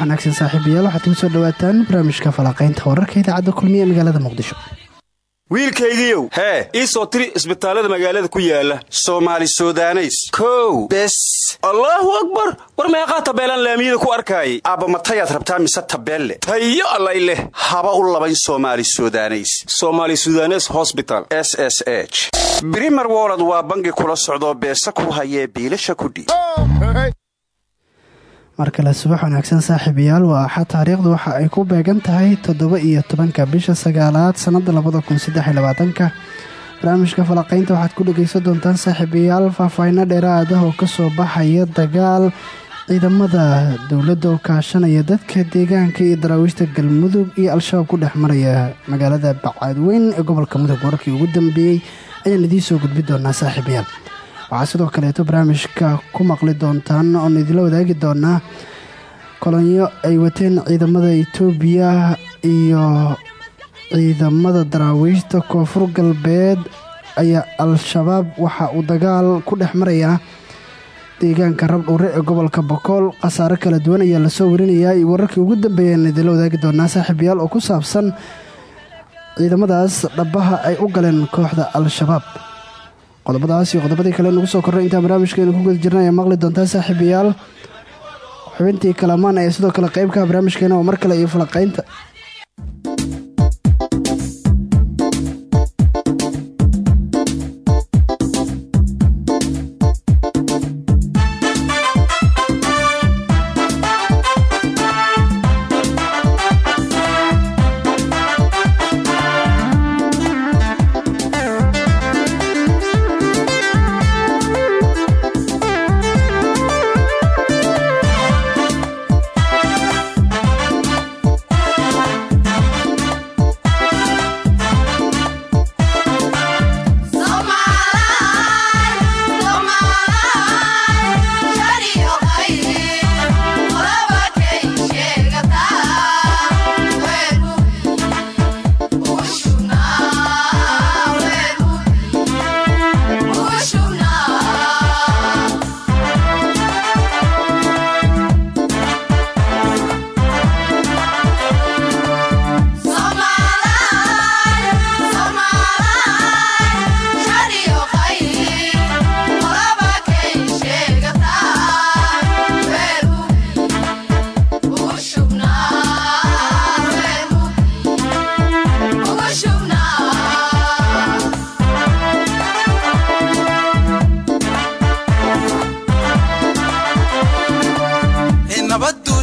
wanaagsan saaxiibayaal waxaad igu soo dhawaataan barnaamijka falaqaynta wararka idaacadda kulmiye ee magaalada muqdisho. Wiilkaygiiow hee. ii soo tiri isbitaallada magaalada ku yaalla soomaali sudaneys. Kow bes. Allaahu akbar! War meeqaa tabeelaan laamiyada ku arkaayay. Aabba matayaad rabtaa mise tabeelle? Tayo allay leh. Haba u labayn somaali sudaneys. Somaali sudanes hosbital s s h. Brimer wolod waa bangi kula socdoo beesa ku hayee biilasha kudhiib mar kale subax wanaagsan saaxiibayaal waa axad taariikhdu waxa ay ku beegan tahay toddoba iyo tobanka bisha sagaalaad sannada labada kun labaatanka. Barnaamijka falaqaynta waxaad ku dhegaysan doontaan saaxiibayaal faahfaahinno dheeraad ah oo ka soo baxaya dagaal ciidamada dowladda oo kaashanaya dadka deegaanka iyo daraawiishta galmudug iyo al-shabaab ku dhex maraya magaalada bacadweyn ee gobolka mudug. Wararkii ugu dambeeyey ayaan idiin soo gudbi doonaa saaxiibayaal waxaa sidoo kaleeto barnaamijka ku maqli doontaan oon idinla wadaagi doonaa kolonyo ay wateen ciidamada itoobiya iyo ciidamada daraawiishta koonfur galbeed ayaa al-shabaab waxa uu dagaal ku dhex marayaa deegaanka rabdhuure ee gobolka bokool khasaare kala duwan ayaa la soo warinayaa iyo wararkii ugu dambeeyaan idinla wadaagi doonaa saaxiibayaal oo ku saabsan ciidamadaas dhabaha ay u galeen kooxda al-shabaab qodobadaas iyo qodobadii kale nagu soo korray intaan barnaamijkeenu ku guda jirna maqli doontaa saaxiibayaal. Xubintii kalamaan ee sidoo kale qeybka barnaamijkeena oo mar kale iyo falaqaynta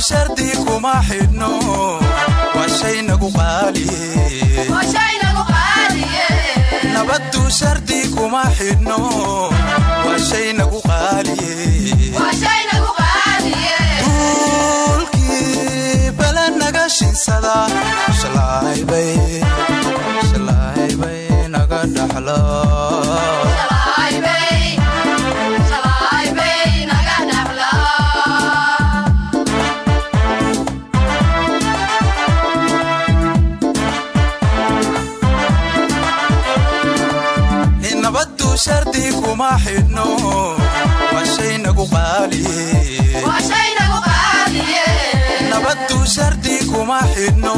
shardi kuma xidhno waa shay nagu qaaliye nabaddu shardi kuma xidhno waa shay nagu qaaliye duulkii bala naga shinsada shalahaybay naga dhaxlo. kuma xidhno waa shardi kuma xidhno.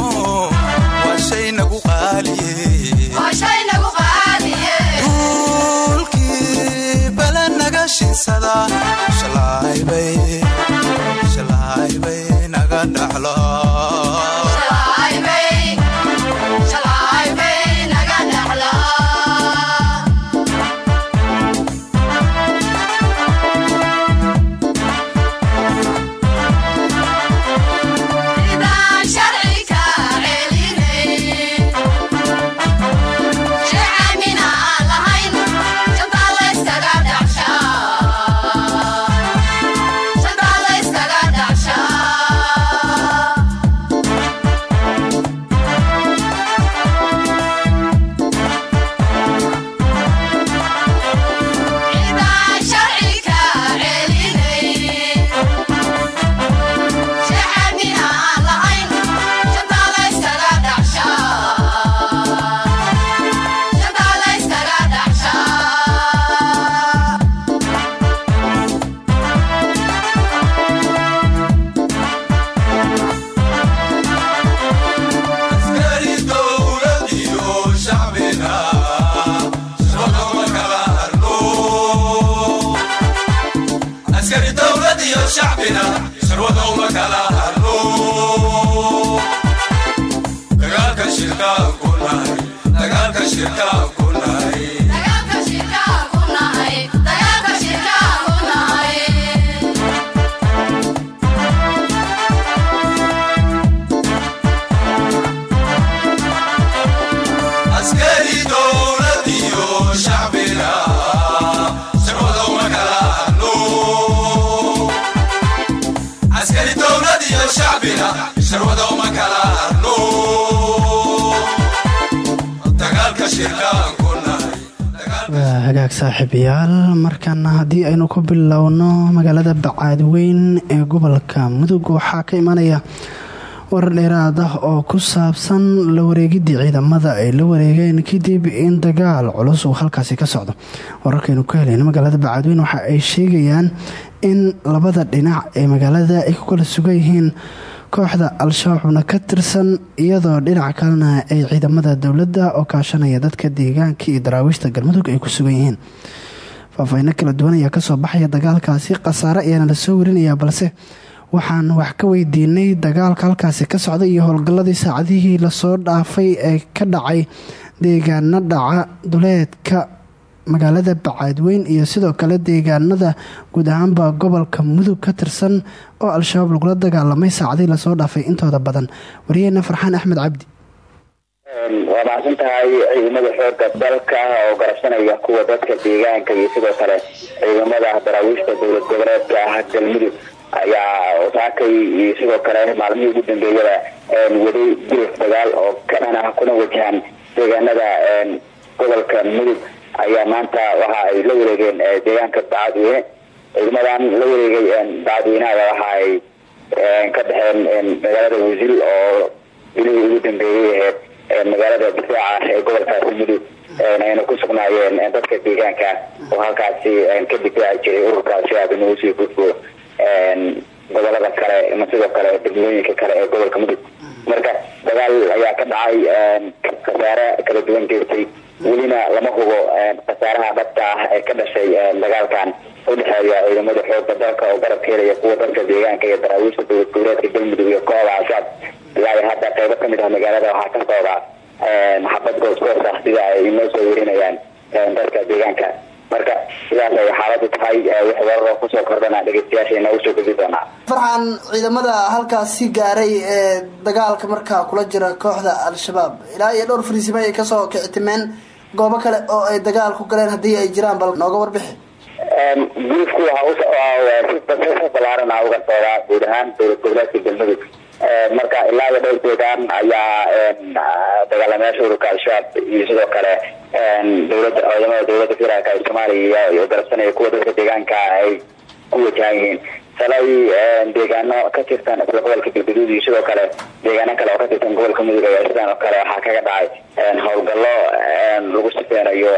Waa hagaag saaxiibayaal. Markaana haddii aynu ku bilowno magaalada bacaadweyn ee gobolka mudug waxaa ka imanaya warar dheeraad ah oo ku saabsan la wareegidii ciidamada ay la wareegeen kadib in dagaal culus uu halkaasi ka socdo. Wararkaynu ka helayna magaalada bacaadweyn waxa ay sheegayaan in labada dhinac ee magaalada ay ku kala sugan yihiin kooxda al-shabaabna ka tirsan iyadoo dhinac kalena ay ciidamada dowladda oo kaashanaya dadka deegaanka iyo daraawiishta galmudug ay ku sugan yihiin. Faahfaahinno kala duwan ayaa ka soo baxaya dagaalkaasi khasaare ayaana la soo warinayaa balse waxaan wax ka weydiinay dagaalka halkaasi ka socda iyo howlgalladii saacadihii la soo dhaafay ee ka dhacay deegaano dhaca duleedka magaalada bacaadweyn iyo sidoo kale deegaanada guud ahaanba gobolka mudug ka tirsan oo al-shabaab lagula dagaalamay saacadihii la soo dhaafay intooda badan. Waryaheena farxaan axmed cabdi. Waa mahadsan ciidamada xooga dalka oo garabsanaya kuwa dadka deegaanka iyo sidoo kale ciidamada daraawiishta dowlad goboleedka ah galmudug ayaa saakay iyo sidoo kale maalmihii ugu dambeeyada waday guruf dagaal oo ka kuna wajahan deegaanada gobolka mudug ayaa maanta waxa ay la wareegeen deegaanka bacadweyne ciidamadan la wareegay bacadweynaha waxa ay ka baxeen magaalada wasil oo bilihii ugu dambeeyey aheyd magaalada difaaca ee gobolkaasi mudug ayna ku sugnaayeen dadka deegaanka. Oo halkaasi ka difaaci jiray ururka al-shabaab inuu u sii gudbo gobollada kale ama sidoo kale degmooyinka kale ee gobolka mudug marka dagaal ayaa ka dhacay khasaare kala duwan geystay welina lama hubo khasaaraha dhabta ah ee ka dhashay dagaalkan. Udhexeeya ciidamada xooga dalka oo garab ka helaya kuwa dadka deegaanka iyo daraawiishta dowlad goboleedka galmudug iyo kooxda al-shabaab ilaa hadda qeybo ka mid ah magaalada waxaa ka socda xabad goosgoos ah sida ay inoo soo werinayaan dadka deegaanka. Marka sidaas ay xaaladu tahay wix wararoo ku soo kordhana dhegeystayaasha inoogu soo gudi doonaa farxaan ciidamada halkaasi gaaray ee dagaalka markaa kula jira kooxda al-shabaab. Ilaa iyo dhowr fariisimo ay ka soo kicitimeen goobo kale oo ay dagaal ku galeen haddii ay jiraan bal nooga warbixi. Guufku waxa si ballaaran ah uga socdaa guud ahaan dowlad goboleedka galmudug marka ilaa iyo deegaan ayaa dagaalamayaasha ururka al-shabaab iyo sidoo kale dowladda ciidamada dowladda federaalka ee soomaaliya garabsanaya kuwa dadka deegaanka ay ku wajahan salay deegaano ka tirsan isla gobolka galgaduud iyo sidoo kale deegaano kale oo ka tirsan gobolka mudug ayaa sidaan oo kale waxaa kaga dhacay howlgallo lagu sifeynayo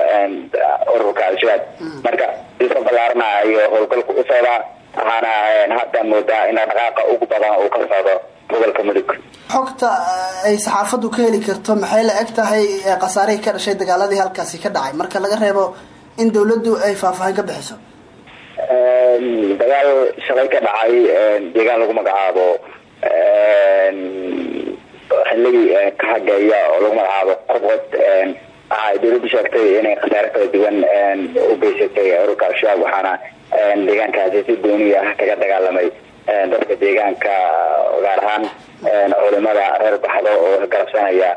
ururka al-shabaab marka sisa ballaarna iyo howlgalku u socdaa waxaana hadda moodaa in dhaqaaqa ugu badan uu ka socdo gobolka mudug xogta ay saxaafaddu ka heli karto maxay la eg tahay khasaarihii ka dhashay dagaaladii halkaasi ka dhacay? Marka laga reebo in dawladdu ay faahfaahin ka bixiso dagaal shalay ka dhacay deegaan lagu magacaabo xilligii ka hageeya oo lagu magacaabo qobqod waxa ay dawladdu sheegtay inay khasaare kala duwan u geysatay ururka al-shabaab waxaana deegaankaasi si gooni ah kaga dagaalamay dadka deegaanka gaar ahaan culimada reer baxdo oo garabsanaya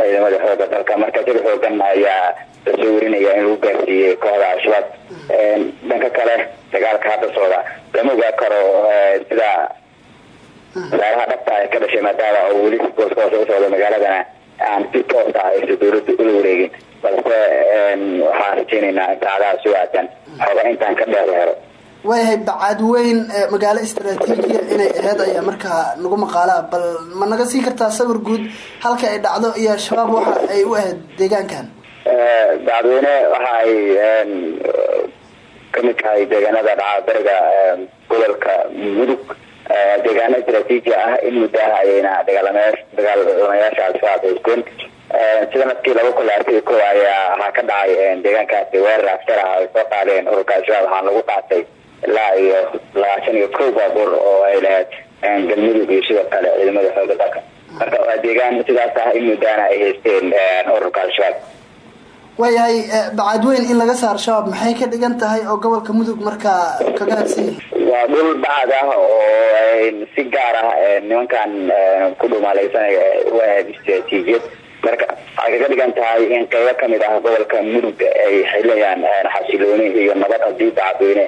ciidamada xooga dalka. Marka jir xoogan ayaa la soo werinaya in lagu gaarsiiyey kooxda al-shabaab dhanka kale dagaalka hadda socda lama ogaa karo sida wasaaraha dhabta ay ka dhashay maadaama oo weli si goosgoos u socda magaaladana aan si toos ah aysa dawladda ula wareegin. Balse waxaan rajeynaynaa saacadaha soo aadan xooga intaan ka dheer helo. Waayahay bacaadweyn magaalo istraatiijiya inay aheyd ayaa markaa nagu maqaalaa bal ma naga sii kartaa sawir guud halka ay dhacdo iyo shabaab waxa ay u ahayd deegaankan bacadweyne waxa ay ka mid tahay deegaanada dhaca gobolka mudug. Deegaano istraatiiji ah in muddaha ayayna dagaalama dagaalamayaasha al-shabaab haysteen sida nadkii laba iyo ko ayaa waxaa ka dhacay deegaankaasi weerar askar ah ay soo qaadeen ururka al-shabaab waxaana lagu qaatay ilaa iyo labaatan iyo kow baabuur oo ay lahayd galmudug iyo sidoo kale ciidamada xooga dalka. Marka waa deegaan sidaas ah in muddaana ay haysteen ururka al-shabaab waayahay bacadweyn in laga saaro shabaab. Maxay ka dhigan tahay oo gobolka mudug markaa kaga hadsan yahay waa dhul bacad ah oo si gaar ah nimankan ku dhumaaleysanaya u ahayd istraatiijiyad marka waxay kaga dhigan tahay in qeybo ka mid ah gobolka mudug ay xililayaan xasilooni iyo nabad haddii bacadweyne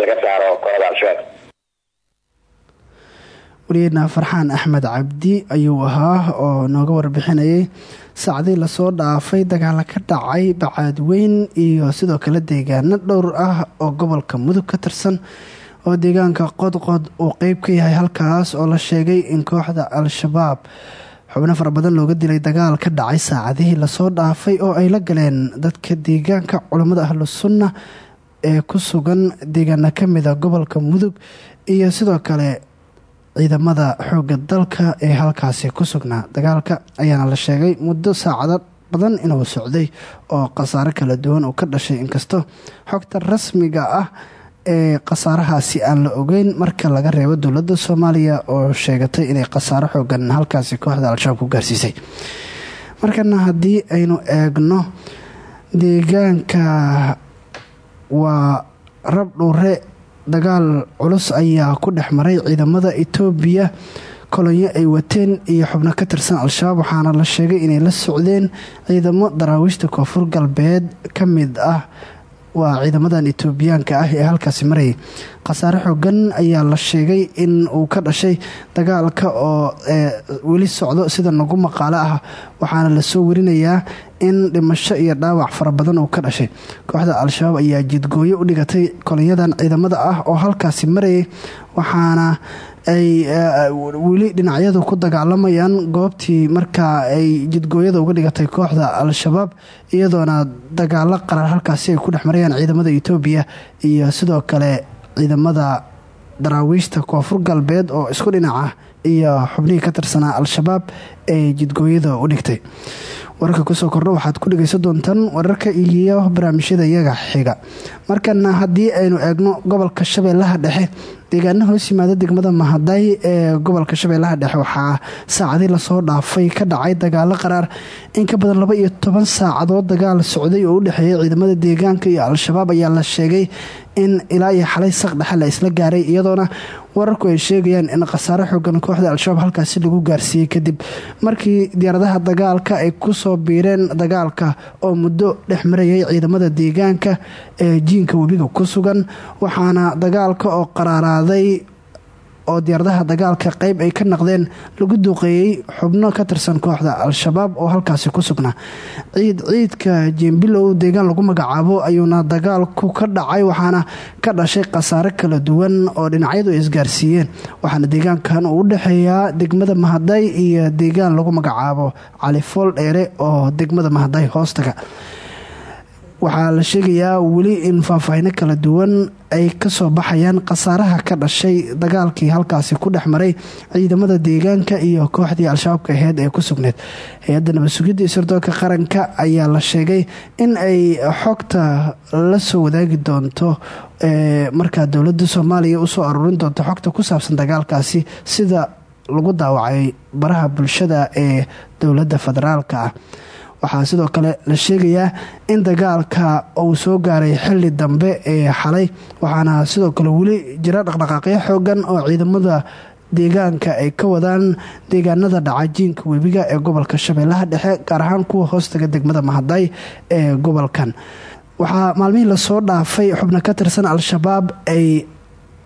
laga saaro kooxda al-shabaab farxaan axmed cabdi ayuu ahaa oo nooga warbixinayay saacdii la soo dhaafay dagaala ka dhacay bacaadweyn iyo sidoo kale deegaano dhowr ah oo gobolka mudug ka tirsan oo deegaanka qodqod uu qeyb ka yahay halkaas oo la sheegay in kooxda al-shabaab xubno fara badan looga dilay dagaal ka dhacay saacadihii la soo dhaafay oo ay la galeen dadka deegaanka culammada ahlu sunna ee ku sugan deegaana kamida gobolka mudug iyo sidoo kale ciidamada xooga dalka ee halkaasi ku sugnaa dagaalka ayaana la sheegay muddo saacado badan inuu socday oo khasaaro kala duwan uu ka dhashay inkastoo xogta rasmiga ah ee khasaarahaasi aan la ogeyn marka laga reebo dowladda soomaaliya oo sheegatay inay khasaaro xoogan halkaasi kooxda al-shabaab ku gaarsiisay. Markana haddii aynu eegno deegaanka waa rab dhuure dagaal culus ayaa ku dhex maray ciidamada itoobiya kolonyo ay wateen iyo xubno ka tirsan al-shabaab waxaana la sheegay inay la socdeen ciidamo daraawiishta koonfur galbeed ka mid ah. Waa ciidamadan itoobiyaanka ah ee halkaasi marayay khasaare xoogan ayaa la sheegay in uu ka dhashay dagaalka oo weli socdo sida nagu maqaalo ah waxaana la soo warinayaa in dhimasho iyo dhaawac fara badan uu ka dhashay. Kooxda al-shabaab ayaa jidgooyo u dhigatay kolinyadan ciidamada ah oo halkaasi marayay waxaana ay weli dhinacyadu ku dagaalamayaan goobtii markaa ay jidgooyada uga dhigatay kooxda al-shabaab iyadoona dagaalo qarar halkaasi ay ku dhex marayaan ciidamada itoobiya iyo sidoo kale ciidamada daraawiishta koonfur galbeed oo isku dhinaca iyo xubnihii ka tirsanaa al-shabaab ee jidgooyada u dhigtay. Wararka ku soo kordho waxaad ku dhegaysan doontaan wararka iyo barnaamijyada iyaga xiga. Markana haddii aynu eegno gobolka shabeellaha dhexe deegaana hoos yimaada degmada mahaday ee gobolka shabeellaha dhexe waxaa saacadii la soo dhaafay ka dhacay dagaalo qaraar. In ka badan laba iyo toban saacadood dagaal socday oo u dhexeeyay ciidamada deegaanka iyo al-shabaab ayaa la sheegay in ilaa iyo xalay saq dhexe la isla gaaray iyadoona wararku ay sheegayaan in khasaare xoogan kooxda al-shabaab halkaasi lagu gaarsiiyey kadib. Markii diyaaradaha dagaalka ay ku soo biireen dagaalka oo muddo dhex marayay ciidamada deegaanka ee jiinka webiga ku sugan waxaana dagaalka oo qaraalaaday oo diyaaradaha dagaalka qeyb ay ka naqdeen lagu duuqeeyey xubno ka tirsan kooxda al-shabaab oo halkaasi ku sugnaa. Ciid ciidka jembilow deegaan lagu magacaabo ayuuna dagaalku ka dhacay waxaana ka dhashay khasaare kala duwan oo dhinacyadu ay isgaarsiiyeen waxaana deegaankan uu u dhexeeyaa degmada mahaday iyo deegaan lagu magacaabo califool dheere oo degmada mahaday hoostaga waxaa la sheegayaa weli in faahfaahino kala duwan ay ka soo baxayaan khasaaraha ka dhashay dagaalkii halkaasi ku dhex maray ciidamada deegaanka iyo kooxdii al-shabaabka aheyd ee ku sugneyd. Hay'adda nabad sugidda sirdoonka qaranka ayaa la sheegay in ay xogta la soo wadaagi doonto markaa dowladda soomaaliya u soo aruurin doonto xogta ku saabsan dagaalkaasi sida lagu daawacay baraha bulshada ee dowladda federaalka ah waxaa sidoo kale la sheegayaa in dagaalka uu soo gaaray xili dambe ee xalay waxaana sidoo kale weli jira dhaqdhaqaaqyo xoogan oo ciidamada deegaanka ay ka wadaan deegaanada dhacajiinka webiga ee gobolka shabeellaha dhexe gaar ahaan kuwa hoostaga degmada mahaday ee gobolkan. Waxaa maalmihii la soo dhaafay xubno ka tirsan al-shabaab ay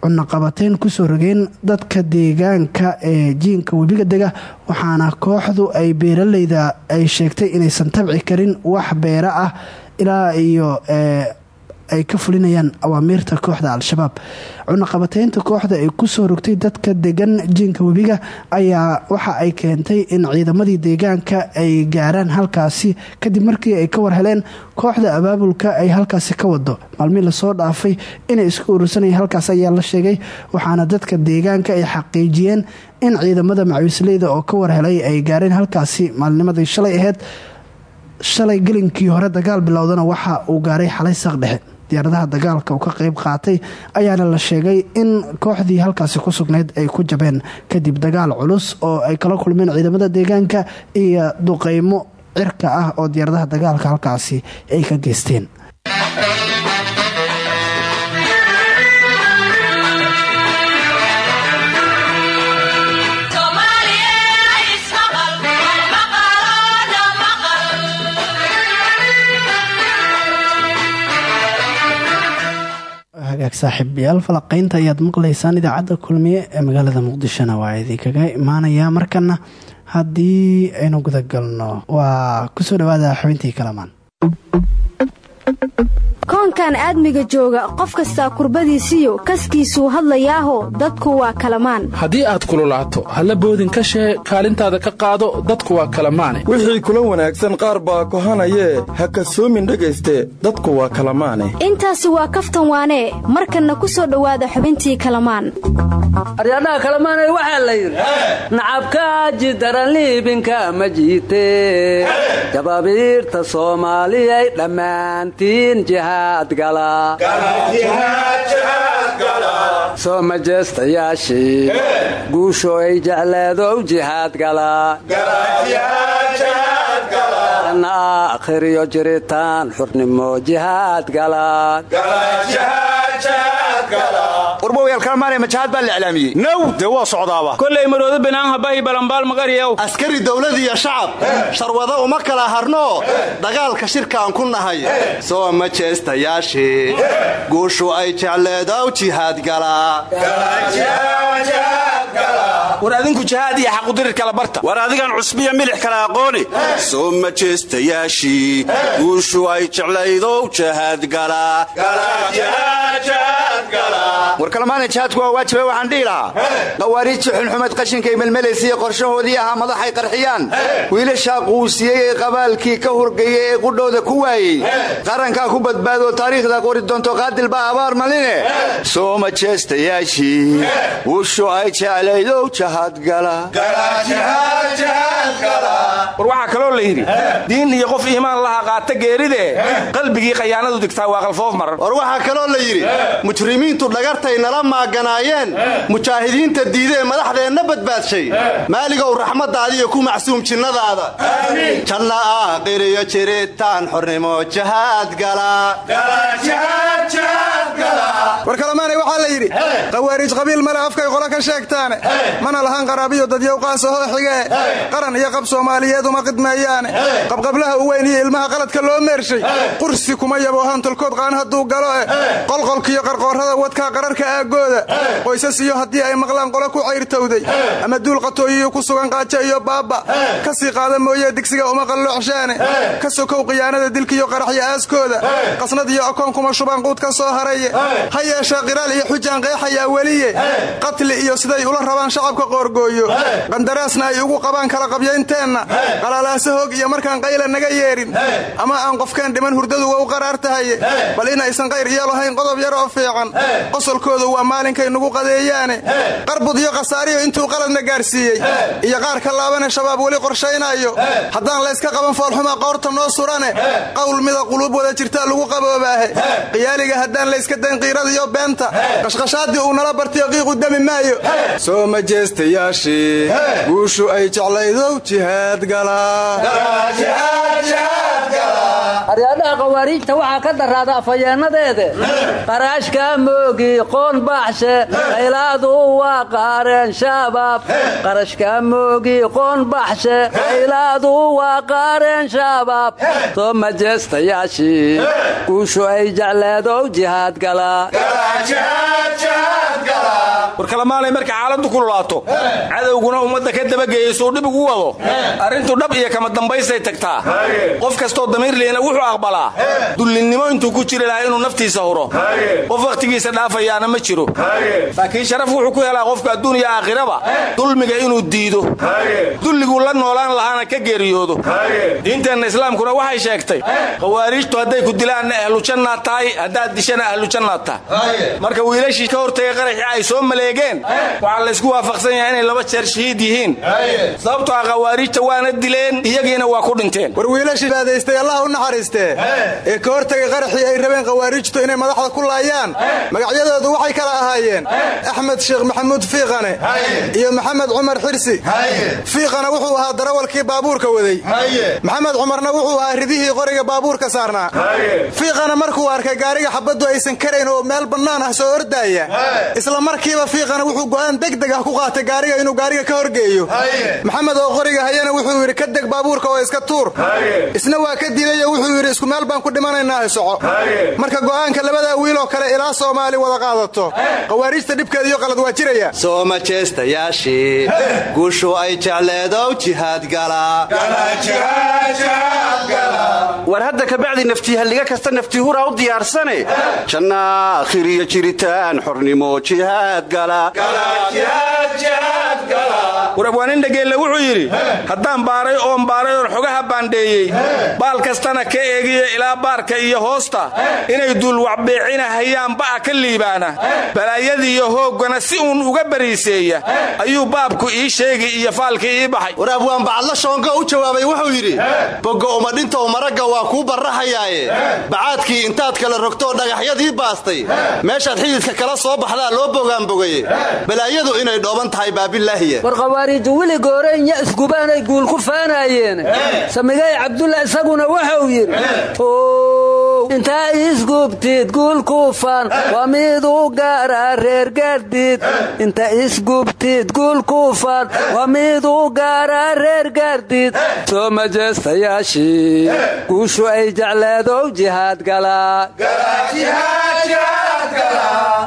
cunaqabateyn ku soo rogeen dadka deegaanka ee jiinka webiga dega waxaana kooxdu ay beeraleyda ay sheegtay inaysan tabci karin wax beera ah ilaa iyo ay ka fulinayaan awaamiirta kooxda al-shabaab. Cunaqabateynta kooxda ay ku soo rogtay dadka degan jiinka webiga ayaa waxa ay keentay in ciidamadii deegaanka ay gaaraan halkaasi. Kadib markii ay ka war heleen kooxda abaabulka ay halkaasi ka wado maalmihii la soo dhaafay inay isku urursanayeen halkaas ayaa la sheegay waxaana dadka deegaanka ay xaqiijiyeen in ciidamada macawisleyda oo ka war helay ay gaareen halkaasi. Maalnimadii shalay aheyd shalay gelinkii hore dagaal bilowdana waxa uu gaaray xalay saq dhexe diyaaradaha dagaalka uu ka qeyb qaatay ayaana la sheegay in kooxdii halkaasi ku sugnayd ay ku jabeen. Kadib dagaal culus oo ay kala kulmeen ciidamada deegaanka iyo duqeymo cirka ah oo diyaaradaha dagaalka halkaasi ay ka geysteen hagaag saaxiibayaal falaqeynta ayaad maqlaysaan idaacadda kulmiye ee magaalada muqdishona. Waa idinkaga imaanayaa markana haddii aynu gudagalno waa ku soo dhawaada xubintii kalamaan koonkan aadmiga jooga qof kastaa kurbadiisiyo kaskiisuu hadlayaaho dadku waa kalamaan. Haddii aad kululaato halla boodin ka shee kaalintaada ka qaado dadku waa kalamaane. Wixii kula wanaagsan qaar baa kohanayee ha kasoomin dhegayste dadku waa kalamaane. Intaasi waa kaftan waanee markanna ku soo dhowaada xubintii kalamaan. Aryadhaha kalamaanay waxaa la yidhi nacabkaaji daran liibinka ma jiite jababiirta soomaaliyay dhammaantiin soo majeestayaashii guusho ay jecleedow jihaad galana akhriyo jiritaan xurnimo jihaad baa la iclaamiyey? Now dee waa socdaaba. Kolay maroodo banaanhabahi balambaal maqaryaw askari dawladiyo shacab sharwado uma kala harno. Dagaalka shirkaan ku nahay soo majeestayaashii guushu ay jecleedow jihaad war adinku jihaad iyo xaqudirir kala barta. War adigan cusbiya milix kala aqooni. Soo majeestayaashii guushu ay jeclaydow jihaad war kalmaana jihaadku waa waajiba waxaan dhihi lahaa. Qawaariijtii xunxumad qashinkay melmelaysiiyo qorshahoodii ahaa madaxay qarxiyaan. Wiilashaa quusiyey ee qabaalkii ka hurgaya ee qudhooda ku waayey qarankaa ku badbaadoo taariikhda qori doonto qaadil baa abaar maline. Soo majeestayaashii wushu ay jeclaydow war waxaa kaloo la yidhi diin iyo qof iimaan laha qaata geeridee qalbigii khayaanadu digtaa waa qalfoof maran war waxaa kaloo la yidhi mujrimiintu dhagartay nala maaganaayeen mujaahidiinta diidee madaxdeenna badbaadshay maaligow raxmaddaadiiyo ku macsuum jinnadaada. Janna aakhiriyo jiritaan xornimo war kalamaanay waxaa la yidhi qawaariij qabiil male afkay qolo ka sheegtaane mana lahan qaraabiyo dadyowqaas ahoo xigee qaran iyo qab soomaaliyeed uma qidmeeyaane qabqablaha u weyn iyo ilmaha qaladka loo meershay. Qursi kuma yabo hantulkood qaan hadduu galo eh. Qolqolkiyo qarqoorrada wadkaa qararka aaggooda qoysas iyo haddii ay maqlaan qolo ku cayrtowday ama duul qatooyiyo ku sugan qaajo iyo baabba. Ka sii qaada mooyee digsiga uma qalloocshaane ka sokow khiyaanada dilkiiyo qaraxyo aaskooda. Qasnad iyo akoon kuma shubaan quud ka soo haraye ha yeeshee qiraal iyo xujaan qeexayaa weliye. Qatli iyo siday ula rabaan shacabka qoorgooyo. Qandaraasna ay ugu qabaan kala qabyaynteenna qalalaasa hoog iyo markaan qayla naga yeedhin ama aan qofkeen dhiman hurdadu waa u qaraar tahaye bal inaysan qayr iyo lahayn qodob yar oo fiican. Qosolkoodu waa maalinkay nugu qadeeyaane. Qarbud iyo khasaariyo intuu qaladna gaarsiiyey. Iyo qaar ka laabane shabaab weli qorshaynaayo haddaan layska qaban foolxuma qoorta noo surane qowl mida quluub wada jirtaa lagu qaboobaahe. Qiyaaliga haddaan layska dayn qiiradiyo beenta qashqashaaddii uu nala bartiyo qiiqu dami maayo soo majeestayaashii guushu ay jeclaydow jihaad aryaadhaha qawaariijta waxaa ka daraada afhayeennadeede qaraashka moogi qoon baaxshe qaylaadu waa qaareen shabaab. Qarashka moogi qoon baxshe qaylaadu waa qaareen shabaab. Soo majeestayaashii guushu ay jecleedow jihaad galaa war kalamaanay marka xaaladdu kululaato cadowguna ummadda ka dabageeyaysuu dhib ugu wado. Arrintu dhab iyo kama dambaysay tagtaa. Qof kastoo damiirliina wuxuu aqbalaa. Dullinnimo intuu ku jiri lahaa inuu naftiisa huro. Qof wakhtigiisa dhaafayaana ma jiro. Laakiin sharaf wuxuu ku helaa qofka adduun iyo aakhiraba. Dulmiga inuu diido. Dulliguu la noolaan lahaana ka geeriyoodo. Diinteenna islaamkuna waxay sheegtay. Khawaariijtu hadday ku dilaanna ahlujannaad tahay haddaad dishana ahlujannaad tahay. Marka wiilashii ka hortagay qaraxii ay soo maleegeen dhigeen waxaa laysku waafaqsan yahay inay laba jeer shahiid yihiin. Sababtoo ah khawaariijta waana dileen iyagiina waa ku dhinteen. War wiilashii baadaystay allaha u naxariistee. Ee ka hortagay qaraxii ay rabeen khawaariijtu inay madaxda ku laayaan. Magacyadoodu waxay kala ahaayeen. Axmed sheekh maxamuud fiiqane. Iyo maxamed cumar xirsi. Fiiqana wuxuu ahaa darawalkii baabuurka waday. Maxamed cumarna wuxuu ahaa ridihii qoriga baabuurka saarnaa. Fiiqana markuu arkay gaariga xabaddu aysan karayn oo meel bannaan ah soo ordaaya isla markiiba fiiqana wuxuu go'aan degdeg ah ku qaatay gaariga inuu gaariga ka horgeeyo. Maxamed oo qoriga hayana wuxuu yidhi ka deg baabuurka oo iska tuur. Isna waa ka diidayo wuxuu yidhi isku meel baan ku dhimanaynaa soco. Marka go'aanka labadaa wiiloo kale ilaa soomaali wada qaadato. Khawaariijta dhibkeeda iyo qalad waa jiraya. Soo majestayaashii guushu ay jecleedow jihaad war hadda kabacdi naftiihalliga kasta naftihuraa u diyaarsane? Janna akhiriyo jiritaan xornimo jihaad gala war abwaanin dhageelle wuxuu yidhi haddaan baaray oon baaray oon xogaha baandheeyey baal kastana ka eegiyo ilaa baarka iyo hoosta. Inay duulwacbeecinahayaan ba'a ka liibaana. Balaayadiiyo hooggana si uun uga bariiseeya. Ayuu baabku ii sheegi iyo faalkii ii baxay. War abwaan bacadla shoonka u jawaabay wuxuu yidhi bogo umadhintow maragga waa kuu barraxayaaye bacaadkii intaad kala rogtoo dhagaxyadii baastay. Meeshaad xididka kala soo baxdaa loo bogaanbogaye. Balaayadu inay dhooban tahay baabilaahiya war khawaariiju weli goorenya isgubaanay guul ku faanaayeen. Samigay cabdulla isaguna wuxuu yidhi intaa isgubtid guulkuufan waa miduu gaaraa reer gaardid inta isgubtid guulkuufan waa miduu gaaraa reer gaardid soo majeestayaashii guushu ay jecleedow jihaad galaa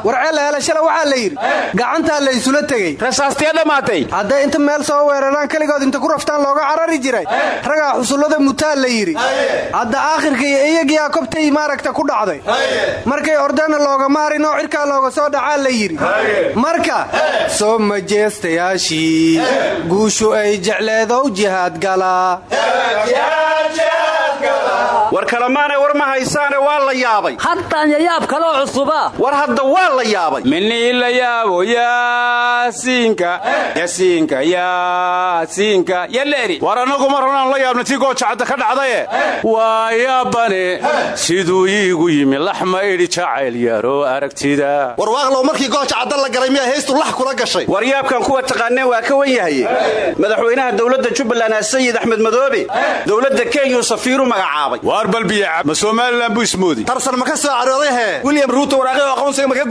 warceelheelashale waxaa la yidhi. Gacantaa la ysula tegey. Rasaastee dhammaatay hadday inta meel soo weeraraan keligood inta ku raftaan looga carari jiray. Ragaa xusullada mutaal la yidhi. Hadda aakhirka iyo iyagiyaa kobtay maaragta ku dhacday. Markay ordana looga maarin oo cirkaa looga soo dhacaa la yidhi. Marka soo majeestayaashii guushu ay jecleedow jihaad galaa war kalemaanay war ma haysaane waa la yaabay. Haddaan yayaab kaloo cusuba. War hadda waa la yaabay. Minii la yaabo yaasiinka yasiinka yaasiinka yaleeri war annagu mar horaan la yaabna tii goojacadda ka dhacdaye. Waa yaabane siduu iigu yimi laxma idhi jacayl yaroo aragtida. War waaqlow markii gooja cadda la galay miyaa haystu lax kula gashay? War yaabkan kuwa taqaaneen waa ka wan yahaye madaxweynaha dowladda jubbaland sayid axmed madoobe dowladda kenyuu safiiru magacaabay waar balbiyacab ma somalilan buu ismoodi tarsan ma ka soo carooday hee william ruuto waraaqi oo aqoonsiga ma ka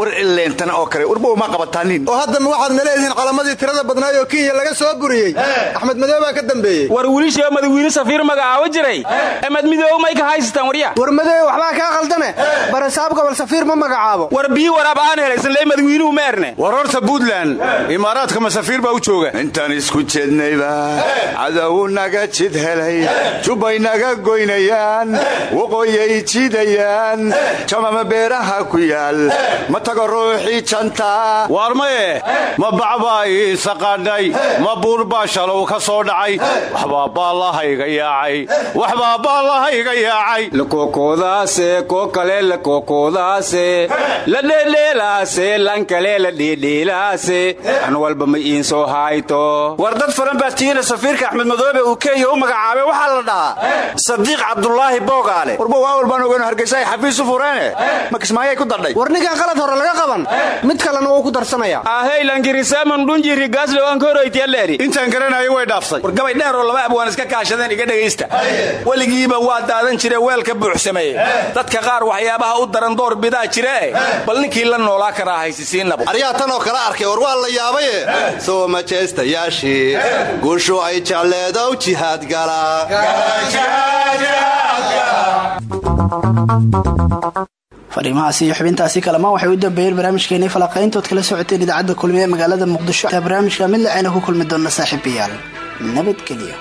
war ileentan oo kale warba uma qabataanin oo hadda ma waxaad naleedihiin calamadii tirada badnaay oo kenya laga soo buriyey axmed madoobaa ka dambeeyey war wiilishee madawiine safiir magacaabo jiray amad midoob may ka haystaan warya war madoobe waxbaa kaa qaldane barasaab gobol safiir ma magacaabo war biyi waraab aan helaysan lee madawiinuhu ma erne war horta buntland imaaraadka ma safiir baa u jooga intaan isku jeednayba cadow naga jid helay jubbay naga goynayaan waqooyay jiidayaan jamama beeraha ku yaal ma tago ruuxii janta. Waar maye ma bacbaa ii saqadhay ma buur baa shalow ka soo dhacay waxbaa baallahayga yaacay waxbaa baallahayga yaacay. Lakokoodaase koo kale lakokoodaase la dheeldheelaase lankale la dheeldheelaase an walba ma iin soo hayto. War dad faran baa tiina safiirka axmed madoobe uu kenya u magacaabay waxaa la dhahaa sadiiq cabdulaahi boogaale warba waa walbaan ogeeno hargeysa ay xafiis u fureene ma kismaayay ku dadhay war ninkan qalad hore laga qaban. Mid kalena wuu ku darsanaya. Aheylankirisaman dhunjiri gaaslow aan kahoroytiyaleeri intaan garanayo way dhaaftay war gabay dheer oo laba abwaan iska kaashadeen iga dhegaysta. Weligiiba waa daadan jire weelka buuxsameeye dadka qaar waxyaabaha u daran door bidaa jiree bal ninkii la noolaa karaa haysisiinabo aryaa tan oo kale arkay war waa la yaabaye. Soo majeestayaashii guushu ay jecleedow jihaad galaa fariimahaasi iyo xubintaasi kalema waxay u dambeeyeen barnaamijkeenii falaqayntood kala socoteen idaacadda kulmiye magaalada muqdisho. Barnaamijka mid lacayna ku kulmi doona saaxiibayaal nabadgelyo